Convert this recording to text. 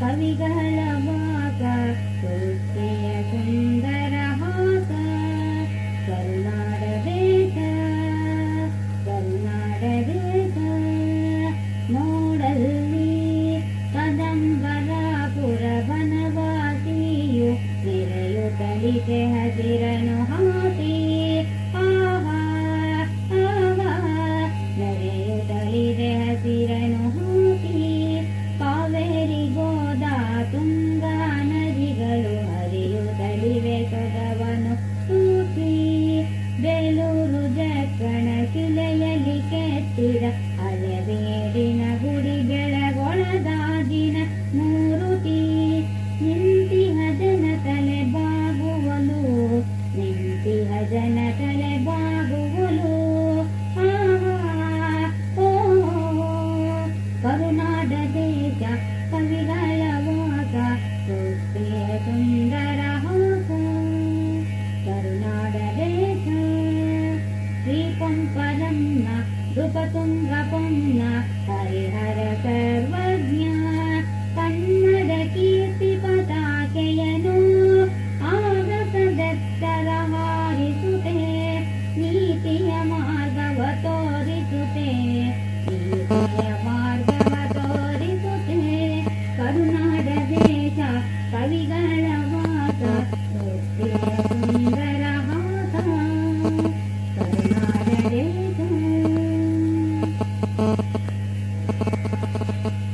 कविगले सुन्दर कल्मार बेद कल्नाडा मोडलि कदम्बला पुर बनवालि हसिरनु हा आवा आवारलु तलिरे हसिरनु ಕೆತ್ತಿದ ಅಲೆಬೇಡಿನ ಗುಡಿ ಬೆಳಗೊಳದಾಜಿನ ಮೂರುತಿ ನಿಂತಿಹ ಹಜನ ತಲೆ ಬಾಗುವನು ನಿಂತಿಹ ಹಜನ ತಲೆ ಬಾಗುವಲು पदं नृपतुं वपुं न हरिहर सर्वज्ञा कन्नडकीर्तिपताशयनो आदसदत्तरवा ऋसुते नीतियमार्गवतो ऋतुते नीतियमार्गवतो ऋतुते कर्नाडदेश कविगणवास स्थिति